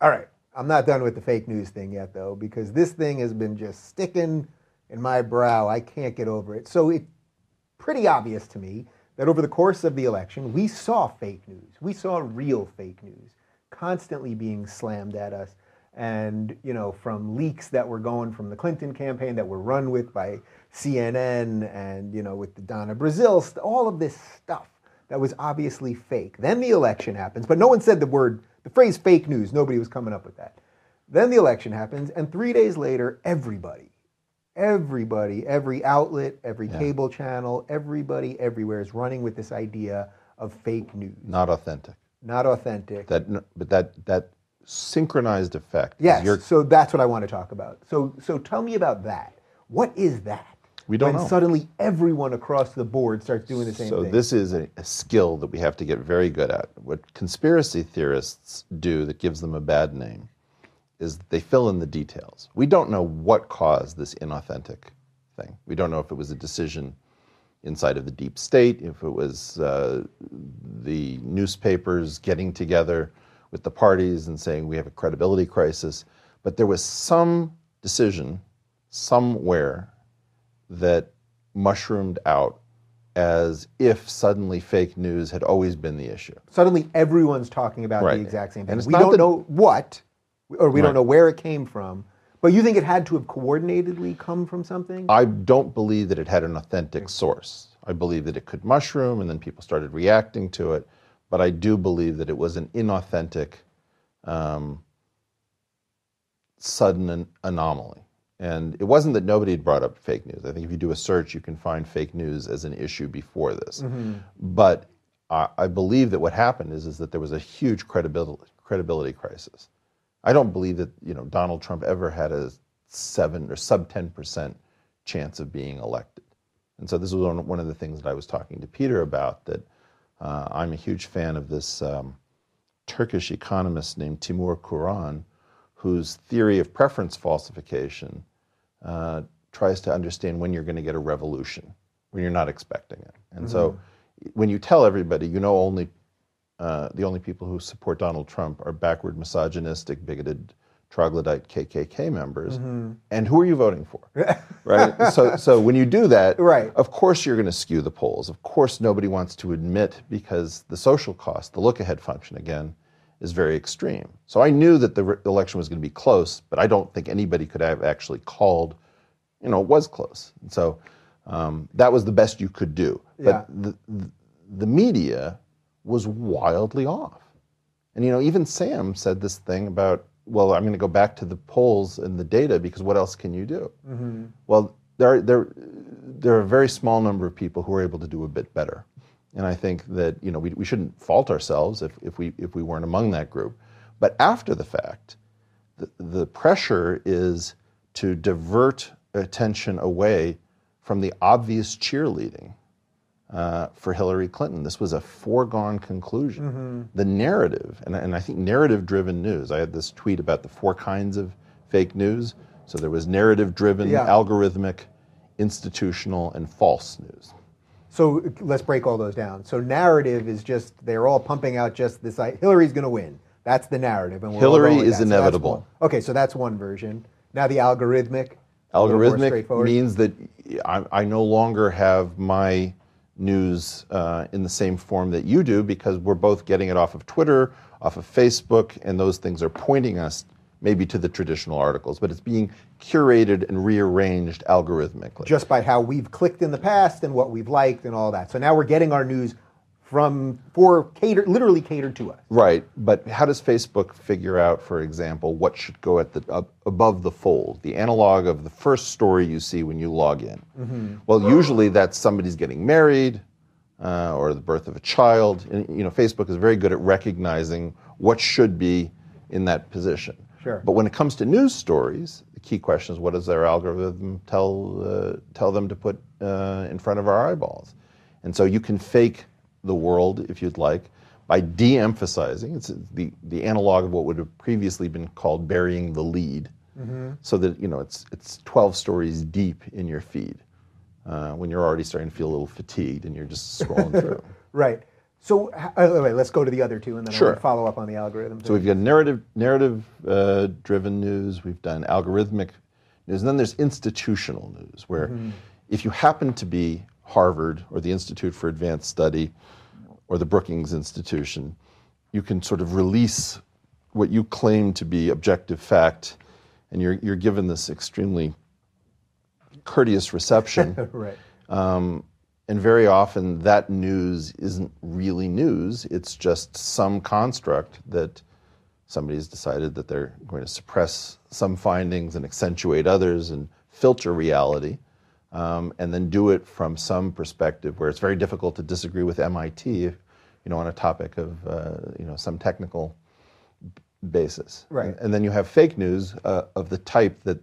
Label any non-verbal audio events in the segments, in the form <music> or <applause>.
All right. I'm not done with the fake news thing yet, though, because this thing has been just sticking in my brow. I can't get over it. So it's pretty obvious to me that over the course of the election, we saw fake news. We saw real fake news constantly being slammed at us. And, you know, from leaks that were going from the Clinton campaign that were run with by CNN and, you know, with the Donna Brazile, all of this stuff that was obviously fake. Then the election happens, but no one said the word, the phrase fake news. Nobody was coming up with that. Then the election happens, and three days later, everybody, everybody, every outlet, every Yeah. cable channel, everybody everywhere is running with this idea of fake news, Not authentic. not authentic. That, but that that synchronized effect. yes, so that's what I want to talk about. So, so tell me about that. What is that? We don't when know. suddenly everyone across the board starts doing the same so thing. So this is a, a skill that we have to get very good at. What conspiracy theorists do that gives them a bad name is they fill in the details. We don't know what caused this inauthentic thing. We don't know if it was a decision inside of the deep state, if it was uh, the newspapers getting together with the parties and saying we have a credibility crisis. But there was some decision somewhere that mushroomed out as if suddenly fake news had always been the issue. suddenly everyone's talking about Right. the exact same thing. We don't that- know what, or we Right. don't know where it came from. But you think it had to have coordinatedly come from something? I don't believe that it had an authentic source. I believe that it could mushroom and then people started reacting to it. But I do believe that it was an inauthentic, um, sudden an- anomaly. And it wasn't that nobody had brought up fake news. I think if you do a search, you can find fake news as an issue before this. But I, I believe that what happened is, is that there was a huge credibility, credibility crisis. I don't believe that you know Donald Trump ever had a seven or sub ten percent chance of being elected, and so this was one, one of the things that I was talking to Peter about. That uh, I'm a huge fan of this um, Turkish economist named Timur Kuran, whose theory of preference falsification uh, tries to understand when you're going to get a revolution, when you're not expecting it. And so when you tell everybody, you know, only uh, the only people who support Donald Trump are backward, misogynistic, bigoted, troglodyte KKK members, and who are you voting for? <laughs> right. So, so when you do that, Right. of course you're going to skew the polls. Of course, nobody wants to admit because the social cost, the look-ahead function, again, is very extreme. So I knew that the re- election was going to be close, but I don't think anybody could have actually called. You know, it was close. And so um, that was the best you could do. Yeah. But the, the, the media was wildly off. And you know, even Sam said this thing about, well, I'm going to go back to the polls and the data because what else can you do? Well, there are, there, there are a very small number of people who are able to do a bit better. And I think that you know we, we shouldn't fault ourselves if, if we if we weren't among that group. But after the fact, the, the pressure is to divert attention away from the obvious cheerleading uh, for Hillary Clinton. This was a foregone conclusion. The narrative, and, and I think narrative driven news, I had this tweet about the four kinds of fake news. So there was narrative driven, Yeah. algorithmic, institutional, and false news. So let's break all those down. So narrative is just they're all pumping out just this. i- Hillary's going to win. That's the narrative, and we're Hillary is that. Inevitable. one. okay, so that's one version. Now the algorithmic. a little more Algorithmic means that I, I no longer have my news uh, in the same form that you do because we're both getting it off of Twitter, off of Facebook, and those things are pointing us maybe to the traditional articles, but it's being curated and rearranged algorithmically. just by how we've clicked in the past and what we've liked and all that. So now we're getting our news from for catered, literally catered to us. Right, but how does Facebook figure out, for example, what should go at the up, above the fold, the analog of the first story you see when you log in? Well, usually that's somebody's getting married, uh, or the birth of a child. And, you know, Facebook is very good at recognizing what should be in that position. Sure. But when it comes to news stories, the key question is what does their algorithm tell uh, tell them to put uh, in front of our eyeballs? And so you can fake the world if you'd like by de-emphasizing. It's the the analog of what would have previously been called burying the lead, so that you know it's it's 12 stories deep in your feed uh, when you're already starting to feel a little fatigued and you're just scrolling through. <laughs> Right. So uh, wait, let's go to the other two, and then Sure. I'll follow up on the algorithm. So we've got narrative narrative uh, driven news. We've done algorithmic news, and then there's institutional news, where if you happen to be Harvard or the Institute for Advanced Study or the Brookings Institution, you can sort of release what you claim to be objective fact, and you're you're given this extremely courteous reception. <laughs> right. And very often that news isn't really news, it's just some construct that somebody's decided that they're going to suppress some findings and accentuate others and filter reality. Um, and then do it from some perspective where it's very difficult to disagree with MIT, you know, on a topic of uh, you know some technical basis. Right. And then you have fake news uh, of the type that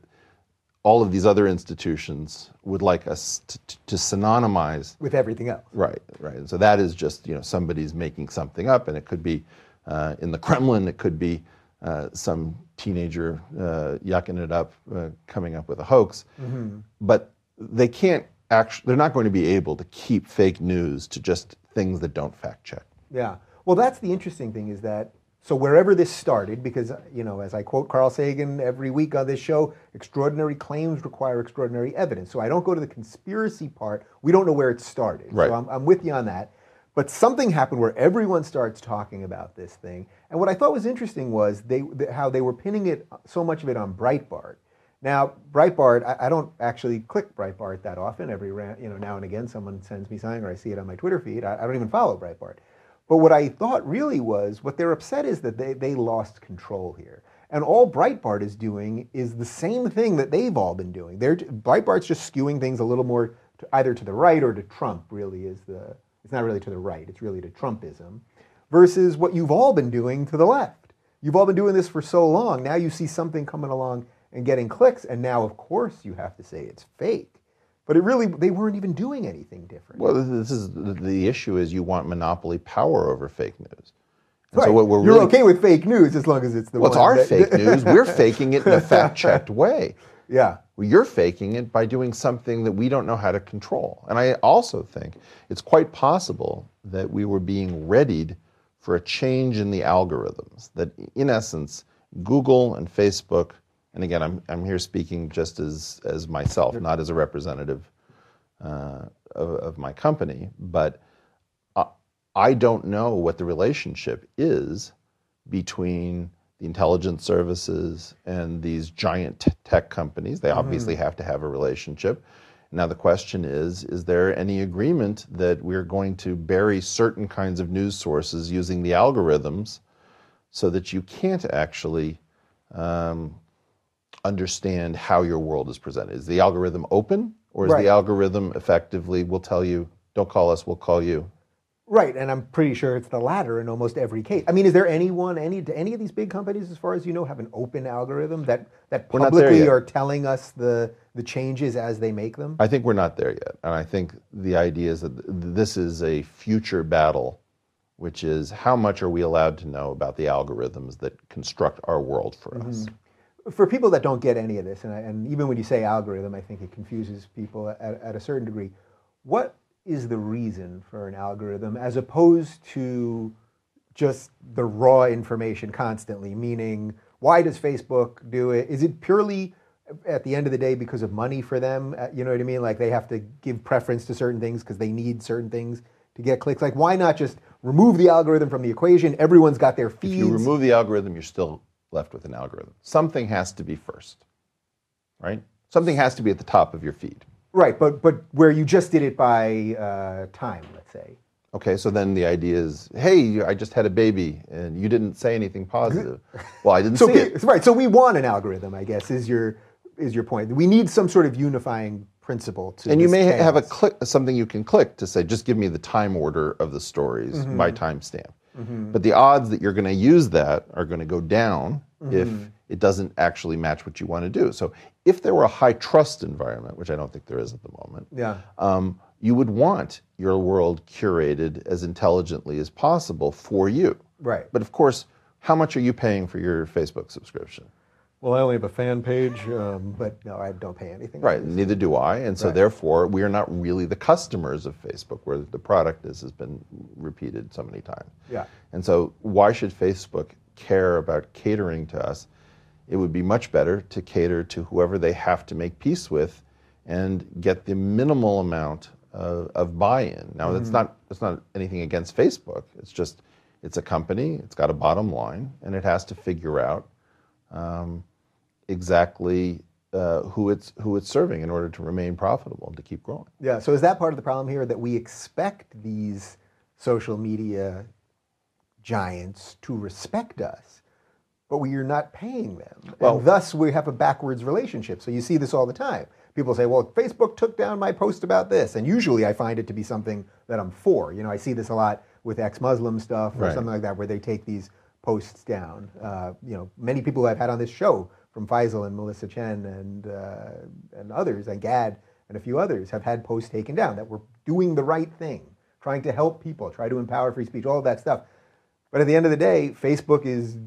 all of these other institutions would like us to, to, to synonymize. With everything else. Right, right. And so that is just you know somebody's making something up, and it could be uh, in the Kremlin, it could be uh, some teenager uh, yucking it up, uh, coming up with a hoax. But they can't actually. They're not going to be able to keep fake news to just things that don't fact check. Yeah. Well, that's the interesting thing is that so wherever this started, because you know, as I quote Carl Sagan every week on this show, extraordinary claims require extraordinary evidence. So I don't go to the conspiracy part. We don't know where it started. Right. So I'm, I'm with you on that. But something happened where everyone starts talking about this thing. And what I thought was interesting was they th- how they were pinning it uh, so much of it on Breitbart. Now, Breitbart, I, I don't actually click Breitbart that often. Every you know now and again, someone sends me something, or I see it on my Twitter feed. I, I don't even follow Breitbart. But what I thought really was what they're upset is that they, they lost control here. And all Breitbart is doing is the same thing that they've all been doing. They're, Breitbart's just skewing things a little more to, either to the right or to Trump, really, is the, it's not really to the right, it's really to Trumpism, versus what you've all been doing to the left. You've all been doing this for so long. Now you see something coming along and getting clicks, and now, of course, you have to say it's fake. But it really, they weren't even doing anything different. Well, this is the issue: is you want monopoly power over fake news. And Right. So what we're You're really, okay with fake news as long as it's the well, it's our that- fake <laughs> news. We're faking it in a fact-checked <laughs> way. Yeah. Well, you're faking it by doing something that we don't know how to control. And I also think it's quite possible that we were being readied for a change in the algorithms. That, in essence, Google and Facebook, and again, I'm, I'm here speaking just as, as myself, not as a representative uh, of, of my company, but I, I don't know what the relationship is between the intelligence services and these giant tech companies. They obviously have to have a relationship. Now the question is: Is there any agreement that we're going to bury certain kinds of news sources using the algorithms, so that you can't actually um, understand how your world is presented? Is the algorithm open, or is Right. the algorithm effectively will tell you, "Don't call us, we'll call you"? Right, and I'm pretty sure it's the latter in almost every case. I mean, is there anyone, any, do any of these big companies, as far as you know, have an open algorithm that that We're not there publicly are telling us the the changes as they make them? I think we're not there yet. And I think the idea is that this is a future battle, which is how much are we allowed to know about the algorithms that construct our world for mm-hmm. us? For people that don't get any of this, and, I, and even when you say algorithm, I think it confuses people at, at a certain degree. What is the reason for an algorithm as opposed to just the raw information constantly? Meaning, why does Facebook do it? Is it purely at the end of the day because of money for them? Uh, You know what I mean? Like they have to give preference to certain things because they need certain things to get clicks. Like, why not just remove the algorithm from the equation? Everyone's got their feeds. If you remove the algorithm, you're still left with an algorithm. Something has to be first, right? Something has to be at the top of your feed. Right, but but where you just did it by uh, time, let's say. Okay, so then the idea is, hey, I just had a baby and you didn't say anything positive. Well, I didn't <laughs> So see it. right, so we want an algorithm, I guess, is your is your point. We need some sort of unifying principle to. And you may ha- have a click, something you can click to say, just give me the time order of the stories by timestamp. But the odds that you're going to use that are going to go down if it doesn't actually match what you want to do. So if there were a high trust environment, which I don't think there is at the moment, Yeah. um, you would want your world curated as intelligently as possible for you. Right. But of course, how much are you paying for your Facebook subscription? Well, I only have a fan page, um, but no, I don't pay anything. Right, neither do I. And so, Right. therefore, we are not really the customers of Facebook, where the product is, has been repeated so many times. Yeah. And so, why should Facebook care about catering to us? It would be much better to cater to whoever they have to make peace with and get the minimal amount of, of buy-in. Now, that's not that's not anything against Facebook. It's just it's a company. It's got a bottom line, and it has to figure out um, exactly uh, who it's who it's serving in order to remain profitable and to keep growing. Yeah. So is that part of the problem here that we expect these social media giants to respect us, but we are not paying them, Well- and thus we have a backwards relationship. So you see this all the time. People say, "Well, Facebook took down my post about this," and usually I find it to be something that I'm for. You know, I see this a lot with ex-Muslim stuff or Right. something like that, where they take these posts down. Uh, you know, many people I've had on this show, from Faisal and Melissa Chen and uh, and others, and Gad and a few others, have had posts taken down that were doing the right thing, trying to help people, try to empower free speech, all of that stuff. But at the end of the day, Facebook is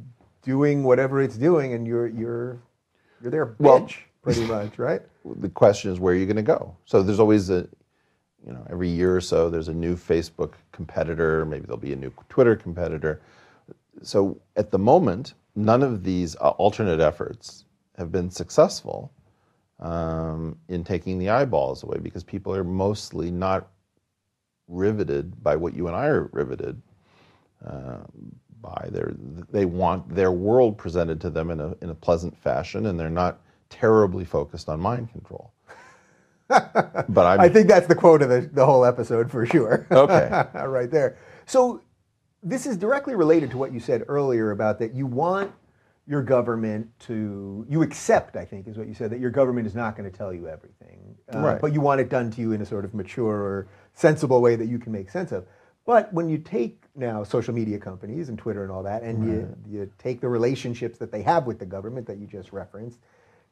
doing whatever it's doing, and you're you're you're their Well- pretty <laughs> much, right? The question is where are you going to go? So there's always a you know every year or so there's a new Facebook competitor, maybe there'll be a new Twitter competitor. So at the moment, none of these uh, alternate efforts have been successful um, in taking the eyeballs away because people are mostly not riveted by what you and I are riveted uh, by. They're, they want their world presented to them in a, in a pleasant fashion, and they're not terribly focused on mind control. <laughs> but I'm, I think that's the quote of the, the whole episode for sure. Okay. <laughs> right there. So this is directly related to what you said earlier about that you want your government to, you accept, I think, is what you said, that your government is not going to tell you everything. Uh, Right. But you want it done to you in a sort of mature or sensible way that you can make sense of. But when you take now social media companies and Twitter and all that, and you, you take the relationships that they have with the government that you just referenced,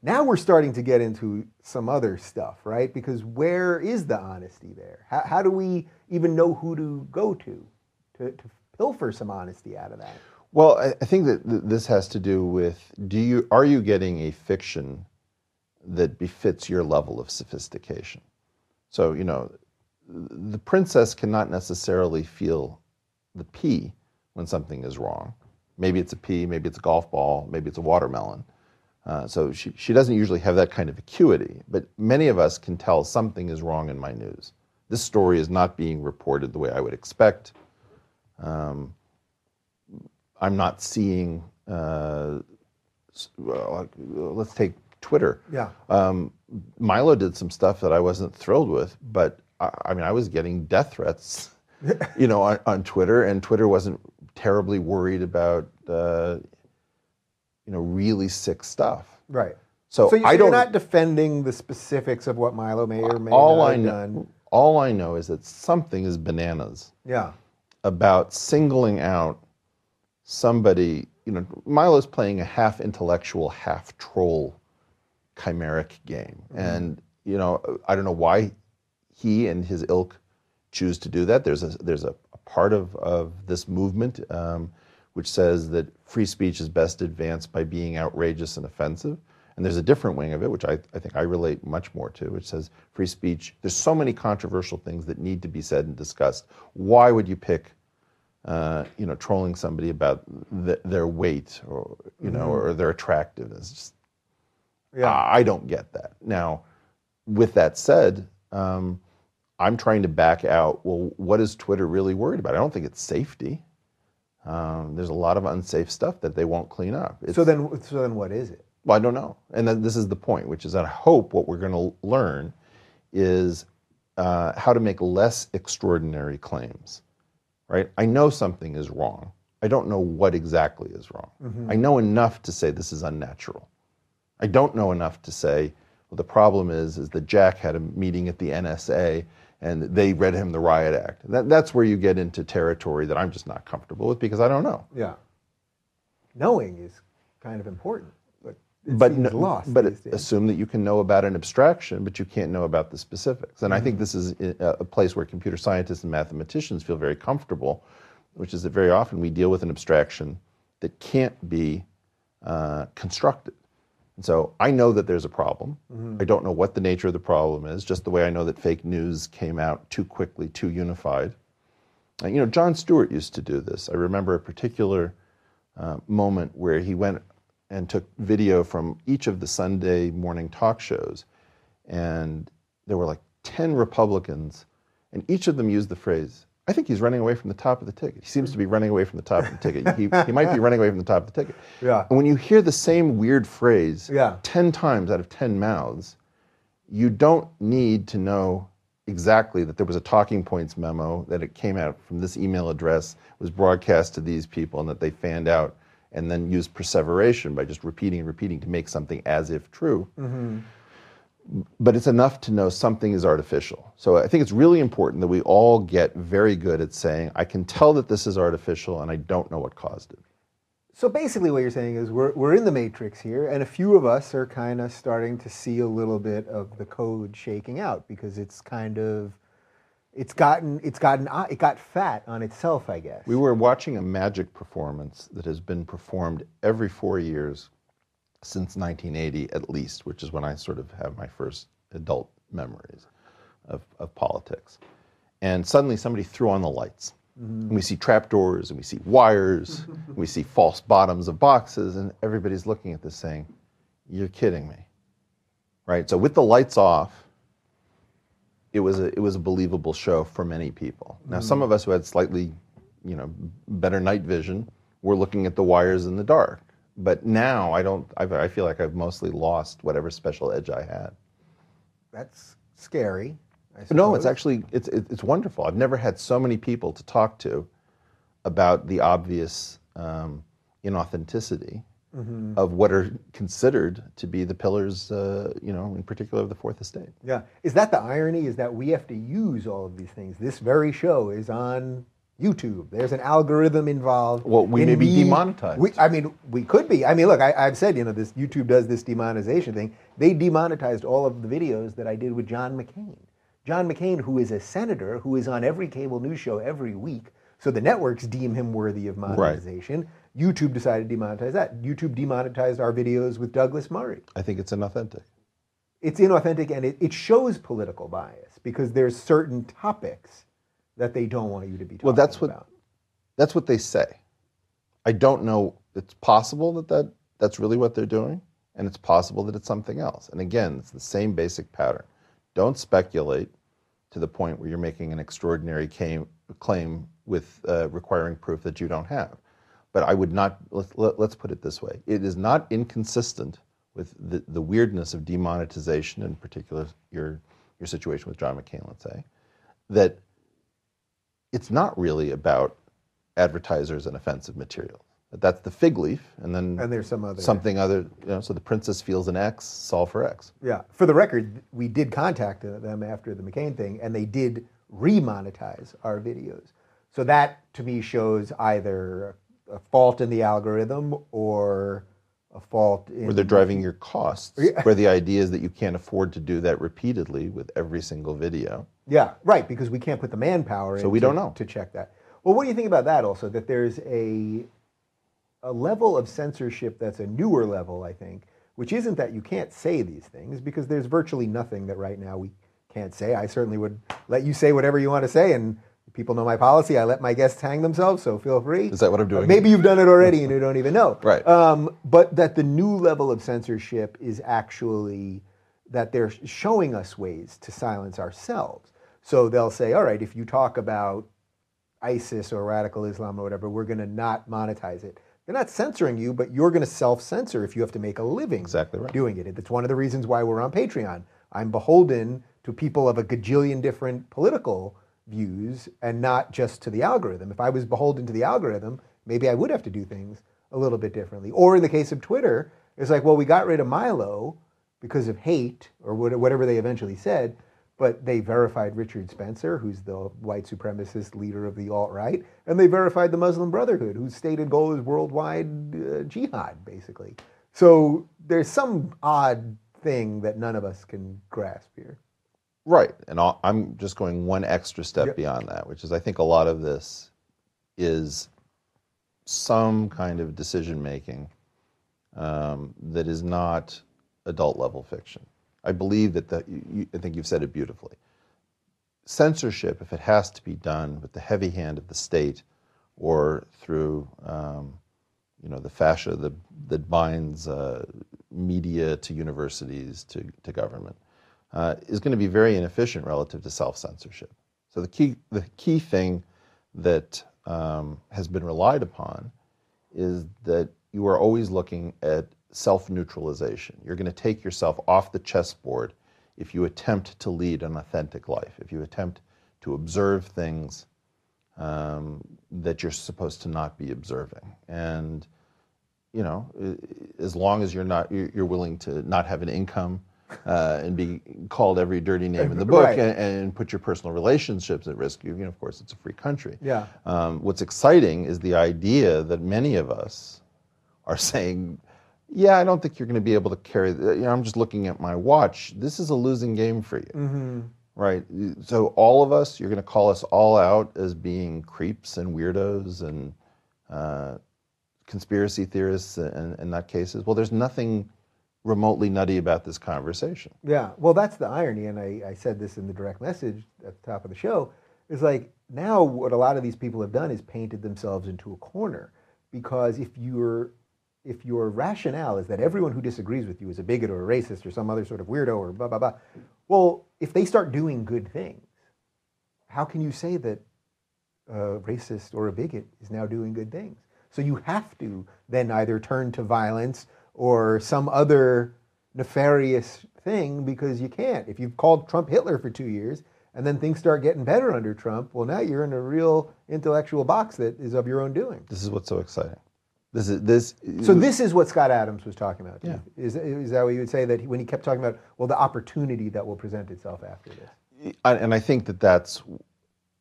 now we're starting to get into some other stuff, right? Because where is the honesty there? How, how do we even know who to go to, to to pilfer some honesty out of that? Well, I, I think that th- this has to do with do you are you getting a fiction that befits your level of sophistication? So you know, the princess cannot necessarily feel the pea when something is wrong. Maybe it's a pea, maybe it's a golf ball, maybe it's a watermelon. Uh, so she, she doesn't usually have that kind of acuity, but many of us can tell something is wrong in my news. This story is not being reported the way I would expect. Um, I'm not seeing. Uh, let's take Twitter. Yeah. Um, Milo did some stuff that I wasn't thrilled with, but I, I mean, I was getting death threats, <laughs> you know, on, on Twitter, and Twitter wasn't terribly worried about, uh, you know, really sick stuff. Right. So, So, you, I don't, you're not defending the specifics of what Milo may or may all not I know, done. all I know is that something is bananas Yeah. About singling out somebody. You know, Milo's playing a half intellectual, half troll chimeric game, and you know, I don't know why he and his ilk choose to do that. There's a there's a, a part of of this movement um, which says that free speech is best advanced by being outrageous and offensive. And there's a different wing of it, which I, I think I relate much more to, which says free speech. There's so many controversial things that need to be said and discussed. Why would you pick, uh, you know, trolling somebody about th- their weight or you know or their attractiveness? Just, Yeah. I I don't get that. Now, with that said, um, I'm trying to back out. Well, what is Twitter really worried about? I don't think it's safety. Um, there's a lot of unsafe stuff that they won't clean up. It's, So then, so then, what is it? Well, I don't know. And this is the point, which is that I hope what we're going to learn is uh, how to make less extraordinary claims. Right? I know something is wrong. I don't know what exactly is wrong. I know enough to say this is unnatural. I don't know enough to say, well, the problem is, is that Jack had a meeting at the NSA and they read him the Riot Act. That, that's where you get into territory that I'm just not comfortable with because I don't know. Yeah. Knowing is kind of important, but seems no- lost but assume that you can know about an abstraction, but you can't know about the specifics. And I think this is a place where computer scientists and mathematicians feel very comfortable, which is that very often we deal with an abstraction that can't be uh, constructed. And so I know that there's a problem. I don't know what the nature of the problem is, just the way I know that fake news came out too quickly, too unified. And, you know, Jon Stewart used to do this. I remember a particular uh, moment where he went and took video from each of the Sunday morning talk shows, and there were like 10 Republicans, and each of them used the phrase, I think he's running away from the top of the ticket. He seems to be running away from the top of the ticket. He, he <laughs> might be running away from the top of the ticket. Yeah. And when you hear the same weird phrase Yeah. 10 times out of 10 mouths, you don't need to know exactly that there was a talking points memo, that it came out from this email address, was broadcast to these people, and that they fanned out and then use perseveration by just repeating and repeating to make something as if true. Mm-hmm. But it's enough to know something is artificial. So I think it's really important that we all get very good at saying, I can tell that this is artificial and I don't know what caused it. So basically, what you're saying is we're, we're in the matrix here, and a few of us are kind of starting to see a little bit of the code shaking out because it's kind of it's gotten it's gotten uh, it got fat on itself, I guess. We were watching a magic performance that has been performed every four years since 1980 at least, which is when I sort of have my first adult memories of, of politics. And suddenly somebody threw on the lights. And we see trapdoors and we see wires, and <laughs> we see false bottoms of boxes, and everybody's looking at this saying, You're kidding me. Right? So with the lights off, it was a it was a believable show for many people. Now, some of us who had slightly, you know, better night vision were looking at the wires in the dark. But now I don't. I, I feel like I've mostly lost whatever special edge I had. That's scary. No, it's actually it's it's wonderful. I've never had so many people to talk to about the obvious um, inauthenticity of what are considered to be the pillars, uh, you know, in particular of the Fourth Estate. Yeah. Is that the irony? Is that we have to use all of these things? This very show is on YouTube. There's an algorithm involved. Well, we may be demonetized. We, I mean, we could be. I mean, look, I, I've said, you know, this YouTube does this demonetization thing. They demonetized all of the videos that I did with John McCain. John McCain, who is a senator, who is on every cable news show every week. So the networks deem him worthy of monetization. YouTube decided to demonetize that. YouTube demonetized our videos with Douglas Murray I think it's inauthentic. it's inauthentic and it, it shows political bias because there's certain topics that they don't want you to be talking about. Well, that's what about. that's what they say. I don't know. It's possible that, that that's really what they're doing, and it's possible that it's something else. And again, it's the same basic pattern. Don't speculate to the point where you're making an extraordinary claim, claim with uh, requiring proof that you don't have. But I would not. Let's, let, let's put it this way: it is not inconsistent with the, the weirdness of demonetization, in particular your your situation with John McCain. Let's say that it's not really about advertisers and offensive materials. That's the fig leaf, and then And there's some other something other. You know, so the princess feels an X, solve for X. Yeah. For the record, we did contact them after the McCain thing, and they did remonetize our videos. So that to me shows either a fault in the algorithm or a fault in Where they're driving your costs. Where the idea is that you can't afford to do that repeatedly with every single video. Yeah, right, because we can't put the manpower in we to, don't know. to check that. Well, what do you think about that also? That there's a a level of censorship that's a newer level, I think, which isn't that you can't say these things because there's virtually nothing that right now we can't say. I certainly would let you say whatever you want to say and people know my policy. I let my guests hang themselves, so feel free. Is that what I'm doing? Maybe you've done it already and you don't even know. <laughs> Right. Um, but that the new level of censorship is actually that they're showing us ways to silence ourselves. So they'll say, all right, if you talk about ISIS or radical Islam or whatever, we're going to not monetize it. They're not censoring you, but you're going to self censor if you have to make a living Exactly right. doing it. It's one of the reasons why we're on Patreon. I'm beholden to people of a gajillion different political views and not just to the algorithm. If I was beholden to the algorithm, maybe I would have to do things a little bit differently. Or in the case of Twitter, it's like, well, we got rid of Milo because of hate or whatever they eventually said, but they verified Richard Spencer, who's the white supremacist leader of the alt right, and they verified the Muslim Brotherhood, whose stated goal is worldwide uh, jihad, basically. So there's some odd thing that none of us can grasp here. Right. And I'll, I'm just going one extra step Yep. beyond that, which is I think a lot of this is some kind of decision making um, that is not adult level fiction. I believe that the, you, I think you've said it beautifully. Censorship, if it has to be done with the heavy hand of the state or through um, you know, the fascia that, that binds uh, media to universities to, to government, uh, is going to be very inefficient relative to self censorship. So the key, the key thing that um, has been relied upon is that you are always looking at self neutralization. You're going to take yourself off the chessboard if you attempt to lead an authentic life, if you attempt to observe things um, that you're supposed to not be observing. And, you know, as long as you're not, you're willing to not have an income uh, and be called every dirty name in the book right. and, and, put your personal relationships at risk, you, know, of course, it's a free country. Yeah. Um, what's exciting is the idea that many of us are <laughs> saying, yeah, I don't think you're going to be able to carry. You know, I'm just looking at my watch. This is a losing game for you. Mm-hmm right? So all of us, you're going to call us all out as being creeps and weirdos and uh, conspiracy theorists and, and nutcases. Well, there's nothing remotely nutty about this conversation. Yeah, well, that's the irony, and I, I said this in the direct message at the top of the show. Is like now what a lot of these people have done is painted themselves into a corner because if you're if your rationale is that everyone who disagrees with you is a bigot or a racist or some other sort of weirdo or blah blah blah, well, if they start doing good things, how can you say that a racist or a bigot is now doing good things? So you have to then either turn to violence or some other nefarious thing because you can't. If you've called Trump Hitler for two years and then things start getting better under Trump, well, now you're in a real intellectual box that is of your own doing. This is what's so exciting. This is this. So this is what Scott Adams was talking about. Yeah. Is, is that what you would say that he, when he kept talking about well the opportunity that will present itself after this? And I think that that's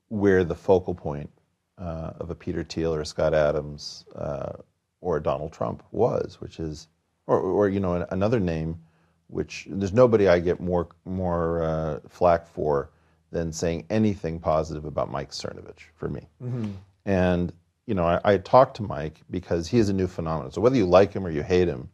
where the focal point uh, of a Peter Thiel or a Scott Adams uh, or a Donald Trump was, which is, or, or you know another name, which there's nobody I get more more uh, flack for than saying anything positive about Mike Cernovich for me. Mm-hmm. And you know, I, I talked to Mike because he is a new phenomenon. So whether you like him or you hate him,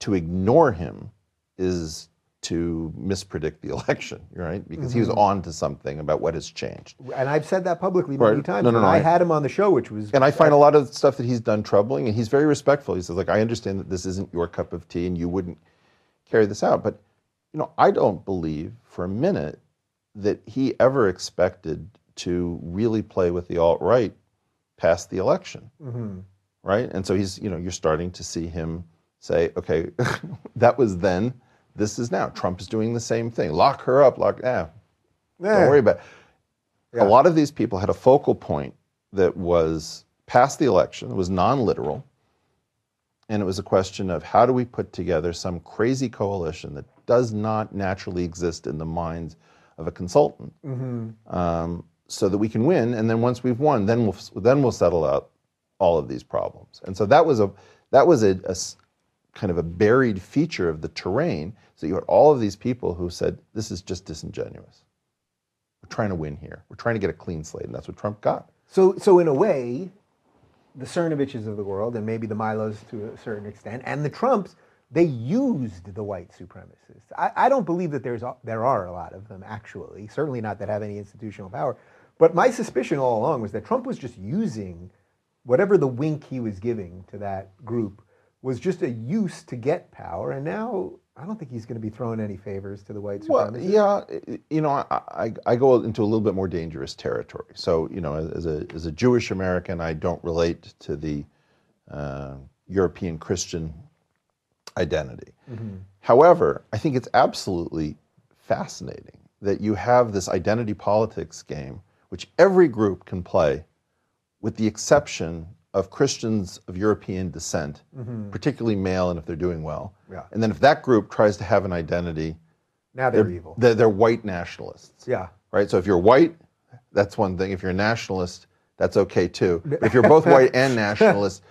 to ignore him is to mispredict the <laughs> election, right? Because mm-hmm. he was mm-hmm. on to something about what has changed. And I've said that publicly many right. times. No, no, no. I, I, had him on the show, which was. And I find a lot of stuff that he's done troubling, and he's very respectful. He says, like, I understand that this isn't your cup of tea, and you wouldn't carry this out, but you know, I don't believe for a minute that he ever expected to really play with the alt right past the election, mm-hmm. right? And so he's, you know, you're starting to see him say, okay, <laughs> that was then, this is now. Trump is doing the same thing. Lock her up, lock, eh, yeah. don't worry about it. Yeah. A lot of these people had a focal point that was past the election, it was non literal, and it was a question of how do we put together some crazy coalition that does not naturally exist in the minds of a consultant. Mm-hmm. Um, so that we can win. And then once we've won, then we'll then we'll settle out all of these problems. And so that was a that was a, a kind of a buried feature of the terrain. So you had all of these people who said, "This is just disingenuous. We're trying to win here. We're trying to get a clean slate," and that's what Trump got. So, so in a way, the Cernoviches of the world, and maybe the Milos to a certain extent, and the Trumps, they used the white supremacists. I, I don't believe that there's there are a lot of them actually. Certainly not that have any institutional power. But my suspicion all along was that Trump was just using whatever the wink he was giving to that group was just a use to get power. And now I don't think he's going to be throwing any favors to the white supremacists. Well, yeah, you know, I, I, I, go into a little bit more dangerous territory. So, you know, as a, as a Jewish American, I don't relate to the uh, European Christian identity. Mm-hmm. However, I think it's absolutely fascinating that you have this identity politics game which every group can play, with the exception of Christians of European descent, mm-hmm. particularly male, and if they're doing well. Yeah. And then if that group tries to have an identity, now they're, they're evil. They're, they're, white nationalists. Yeah. Right. So if you're white, that's one thing. If you're a nationalist, that's okay too. But if you're both <laughs> white and nationalist,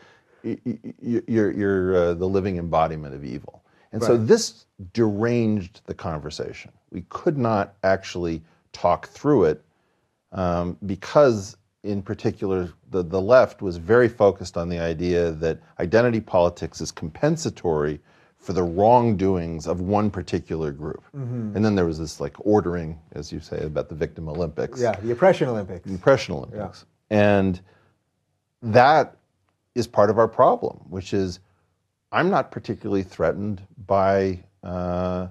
you're, you're uh, the living embodiment of evil. And right. so this deranged the conversation. We could not actually talk through it um, because in particular, the, the left was very focused on the idea that identity politics is compensatory for the wrongdoings of one particular group. Mm-hmm. And then there was this like ordering, as you say, about the victim Olympics. Yeah, the oppression Olympics. The oppression Olympics. And that is part of our problem, which is I'm not particularly threatened by uh,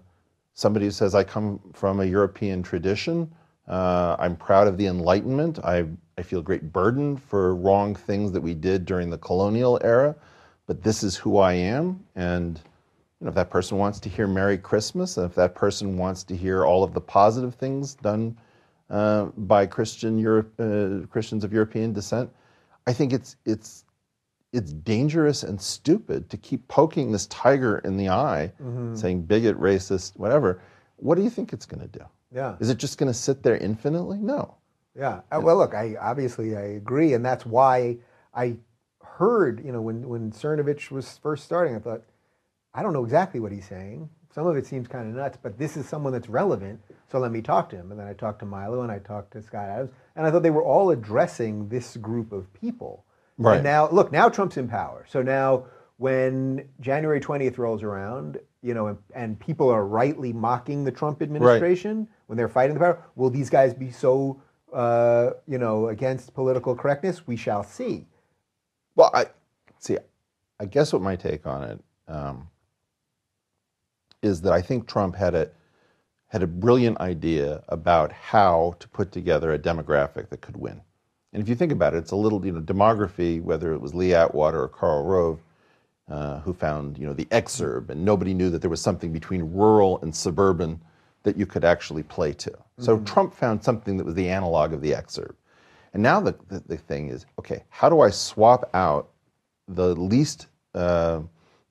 somebody who says I come from a European tradition. Uh, I'm proud of the Enlightenment. I, I feel great burden for wrong things that we did during the colonial era, but this is who I am. And you know, if that person wants to hear Merry Christmas, and if that person wants to hear all of the positive things done uh, by Christian Europe, uh, Christians of European descent, I think it's it's it's dangerous and stupid to keep poking this tiger in the eye, saying bigot, racist, whatever. What do you think it's going to do? Yeah. Is it just going to sit there infinitely? No. Yeah. Uh, Well, look, I obviously I agree, and that's why I heard, you know, when when Cernovich was first starting, I thought, I don't know exactly what he's saying. Some of it seems kind of nuts, but this is someone that's relevant, so let me talk to him. And then I talked to Milo, and I talked to Scott Adams, and I thought they were all addressing this group of people. Right. And now, look, now Trump's in power. So now, when January 20th rolls around, you know, and, and people are rightly mocking the Trump administration when they're fighting the power, will these guys be so, uh, you know, against political correctness? We shall see. Well, I see. I guess what my take on it um, is that I think Trump had a had a brilliant idea about how to put together a demographic that could win. And if you think about it, it's a little, you know, demography. Whether it was Lee Atwater or Karl Rove, uh, who found, you know, the exurb, and nobody knew that there was something between rural and suburban that you could actually play to. So Trump found something that was the analog of the exurb. And now the, the, the thing is, okay, how do I swap out the least uh,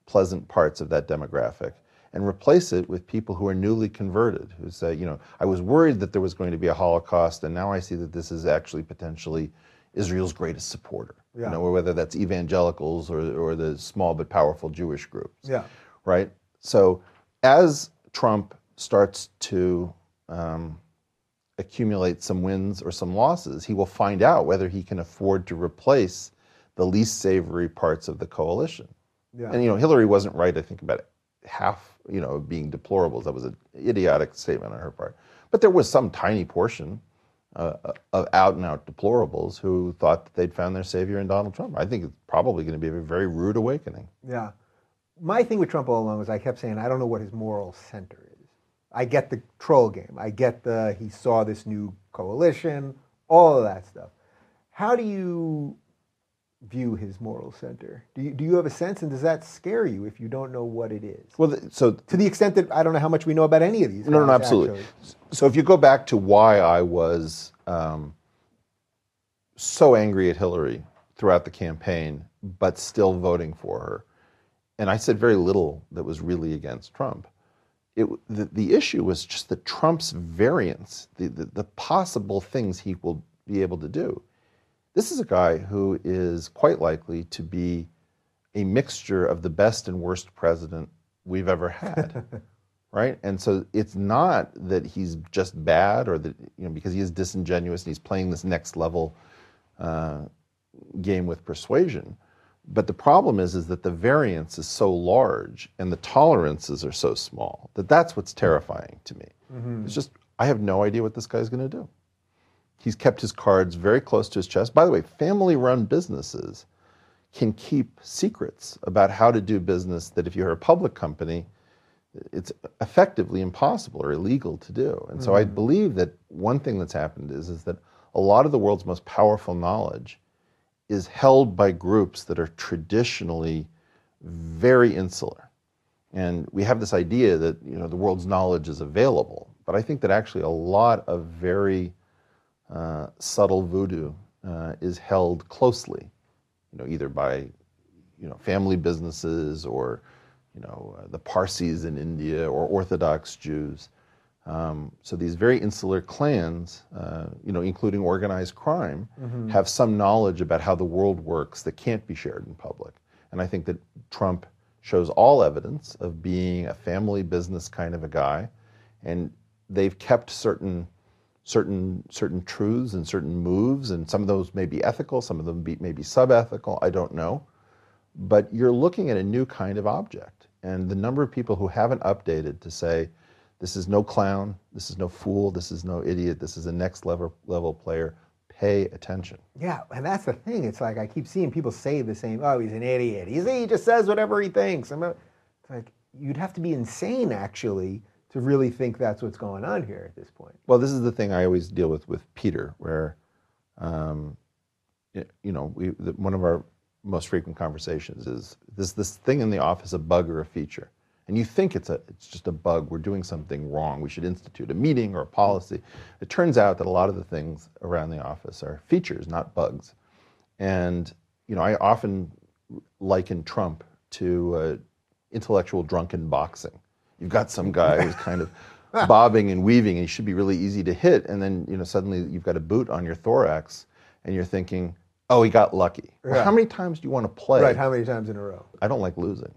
pleasant parts of that demographic and replace it with people who are newly converted, who say, you know, I was worried that there was going to be a Holocaust, and now I see that this is actually potentially Israel's greatest supporter. Yeah. You know, whether that's evangelicals or, or the small but powerful Jewish groups Yeah. right? So as Trump starts to um, accumulate some wins or some losses, he will find out whether he can afford to replace the least savory parts of the coalition. Yeah. And you know, Hillary wasn't right. I think about half, you know, being deplorables. That was an idiotic statement on her part. But there was some tiny portion uh, of out and out deplorables who thought that they'd found their savior in Donald Trump. I think it's probably going to be a very rude awakening. Yeah. My thing with Trump all along was I kept saying, I don't know what his moral center is. I get the troll game. I get the he saw this new coalition, all of that stuff. How do you view his moral center? Do you, do you have a sense, and does that scare you if you don't know what it is? Well, so To the extent that I don't know how much we know about any of these. No, no, no, absolutely. actually. So if you go back to why I was um, so angry at Hillary throughout the campaign, but still voting for her, and I said very little that was really against Trump. It, the, the issue was just that Trump's variance, the, the, the possible things he will be able to do. This is a guy who is quite likely to be a mixture of the best and worst president we've ever had <laughs> right? And so it's not that he's just bad or that you know because he is disingenuous and he's playing this next level uh, game with persuasion. But the problem is, is that the variance is so large and the tolerances are so small that that's what's terrifying to me. It's just I have no idea what this guy's going to do. He's kept his cards very close to his chest. By the way, family-run businesses can keep secrets about how to do business that if you're a public company, it's effectively impossible or illegal to do. And so I mm-hmm. believe that one thing that's happened is, is that a lot of the world's most powerful knowledge is held by groups that are traditionally very insular. And we have this idea that you know the world's knowledge is available, but I think that actually a lot of very uh, subtle voodoo uh, is held closely, you know, either by you know family businesses or you know uh, the Parsis in India or Orthodox Jews. Um, so these very insular clans, uh, you know, including organized crime, have some knowledge about how the world works that can't be shared in public. And I think that Trump shows all evidence of being a family business kind of a guy, and they've kept certain certain certain truths and certain moves, and some of those may be ethical, some of them be, may be sub-ethical. I don't know, but you're looking at a new kind of object, and the number of people who haven't updated to say, this is no clown, this is no fool, this is no idiot, this is a next level level player. Pay attention. Yeah, and that's the thing. It's like I keep seeing people say the same. Oh, he's an idiot. He's, he just says whatever he thinks. I'm uh, it's like you'd have to be insane actually to really think that's what's going on here at this point. Well, this is the thing I always deal with with Peter, where, um, you know, we, the, one of our most frequent conversations is this this thing in the office a bug or a feature, and you think it's a it's just a bug. We're doing something wrong. We should institute a meeting or a policy. It turns out that a lot of the things around the office are features, not bugs, and you know, I often liken Trump to uh, intellectual drunken boxing You've got some guy who's kind of bobbing and weaving, and he should be really easy to hit, and then you know suddenly you've got a boot on your thorax, and you're thinking, oh, he got lucky. Yeah. Well, how many times do you want to play? Right, how many times in a row? I don't like losing.